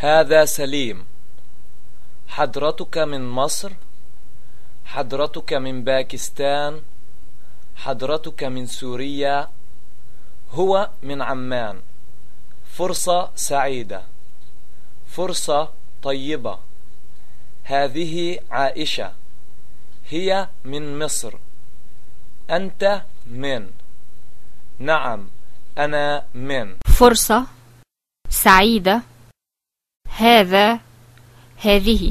هذا سليم. حضرتك من مصر حضرتك من باكستان حضرتك من سوريا هو من عمان. فرصة سعيدة فرصة طيبة. هذه عائشة هي من مصر. أنت من؟ نعم أنا من. فرصة سعيدة هذا هذه.